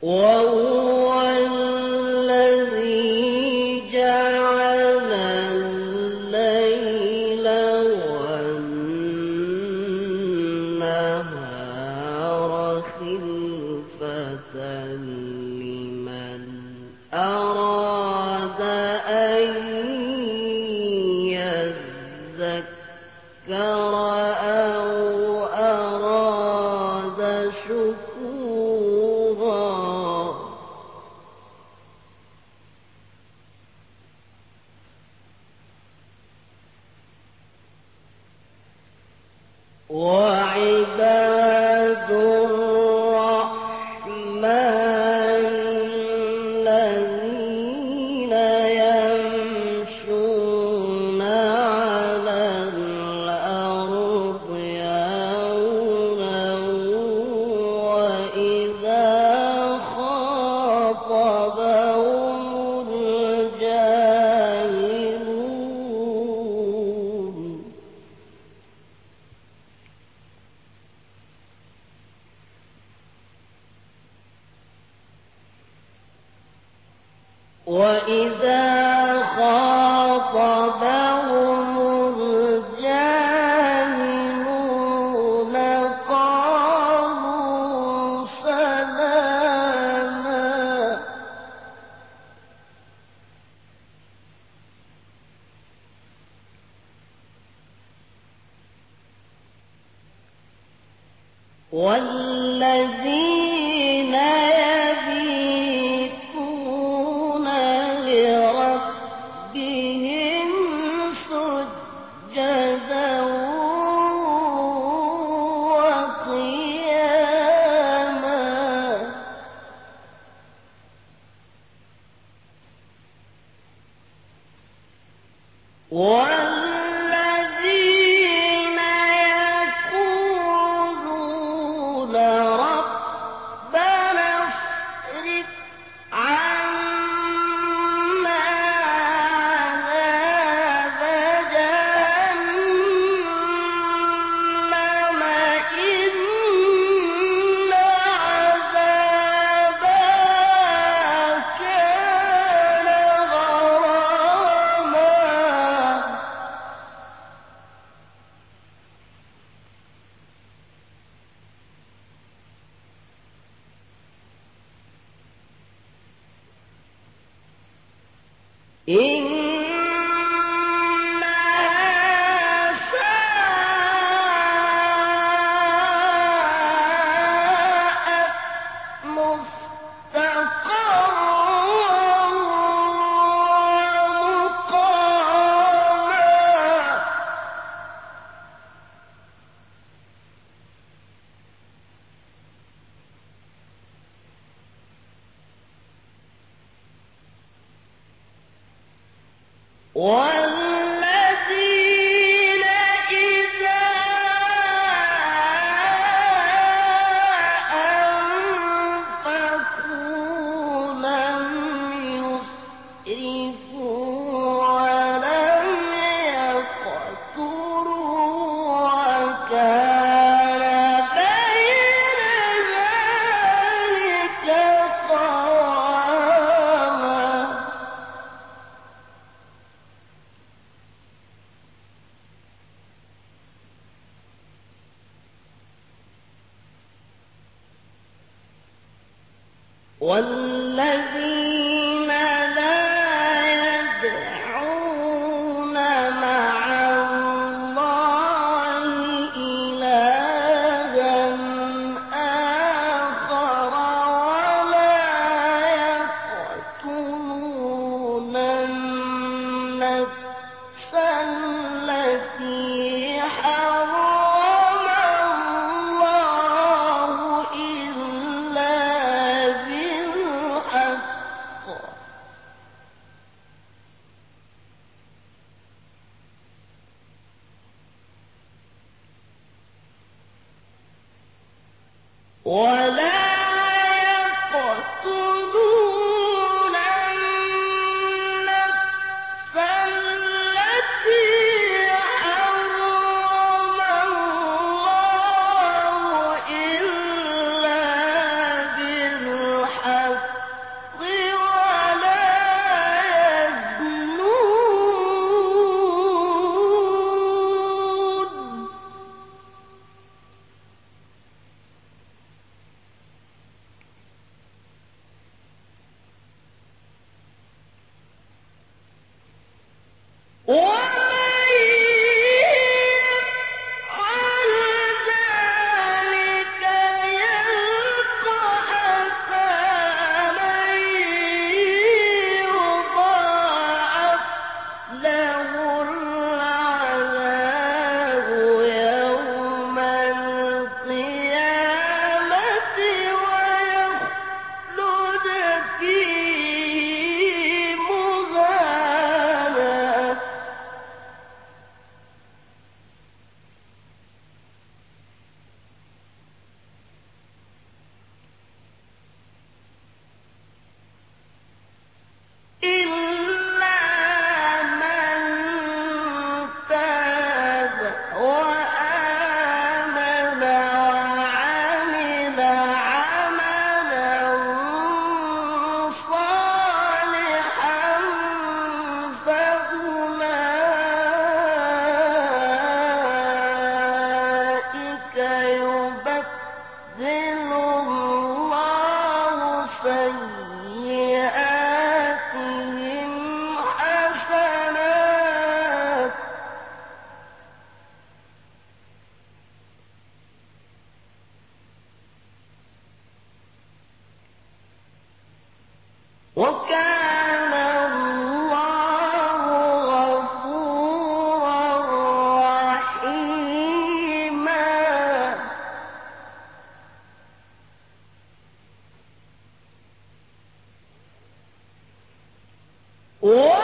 我 وعباد 我呢？إن Whoa!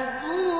يشهدون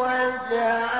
وجعل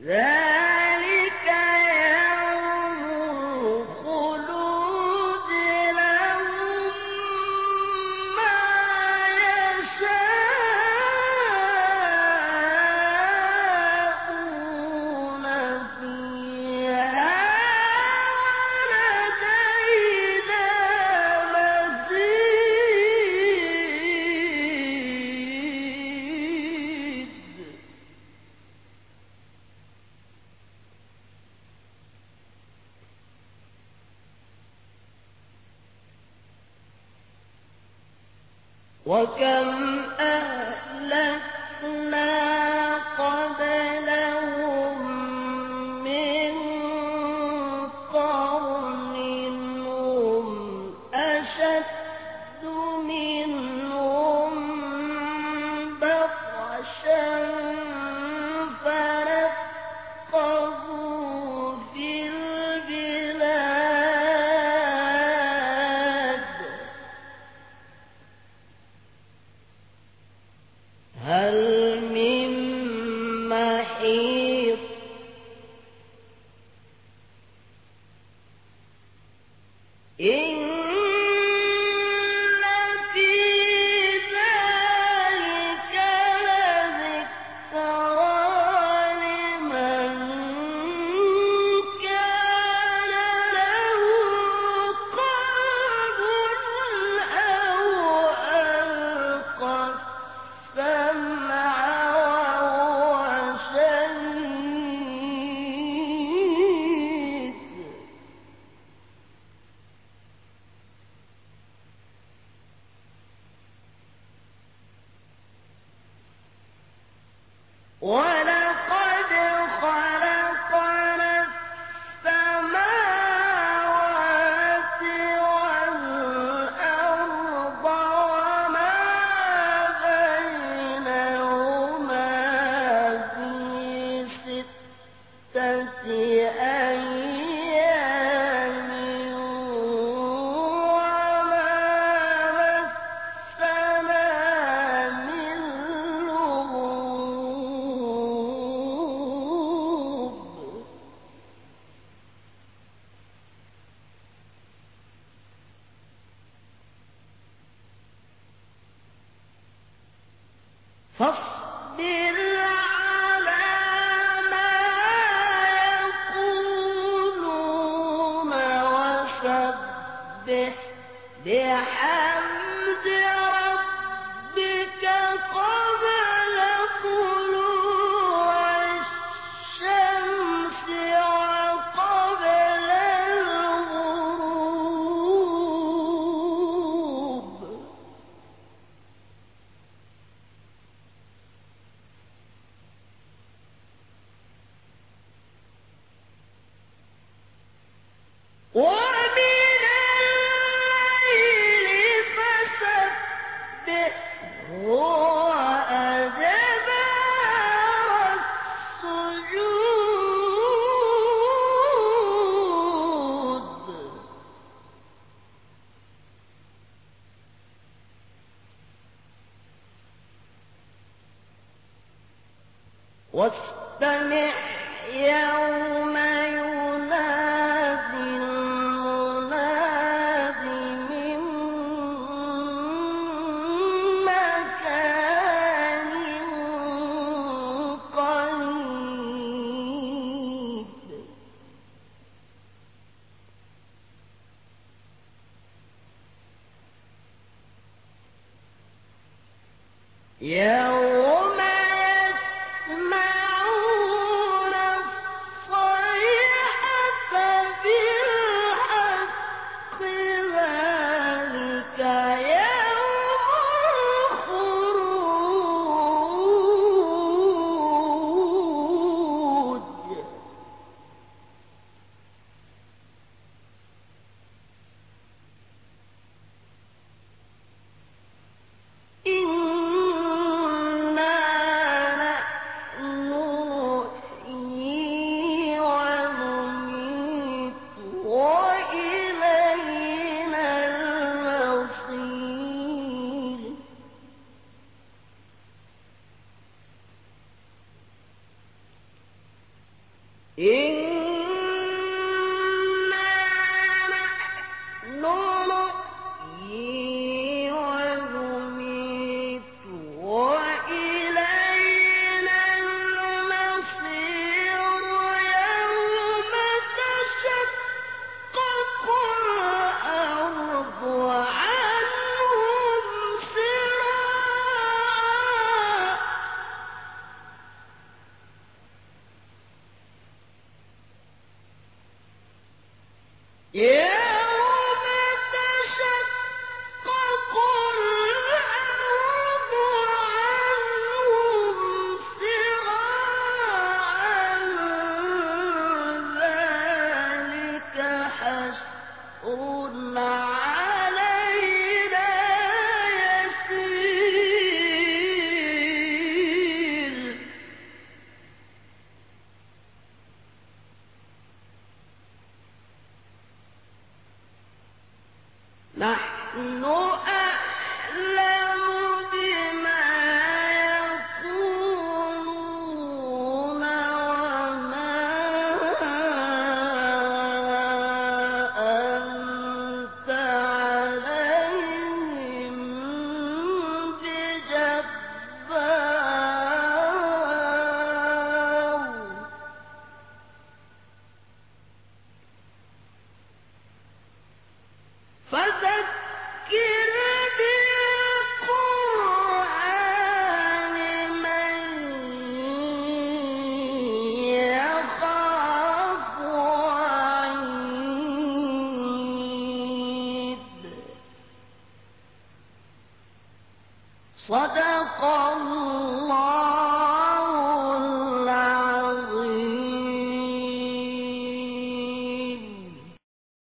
Yeah. أهلكنا وسبح بحمد واستمع يوم إنا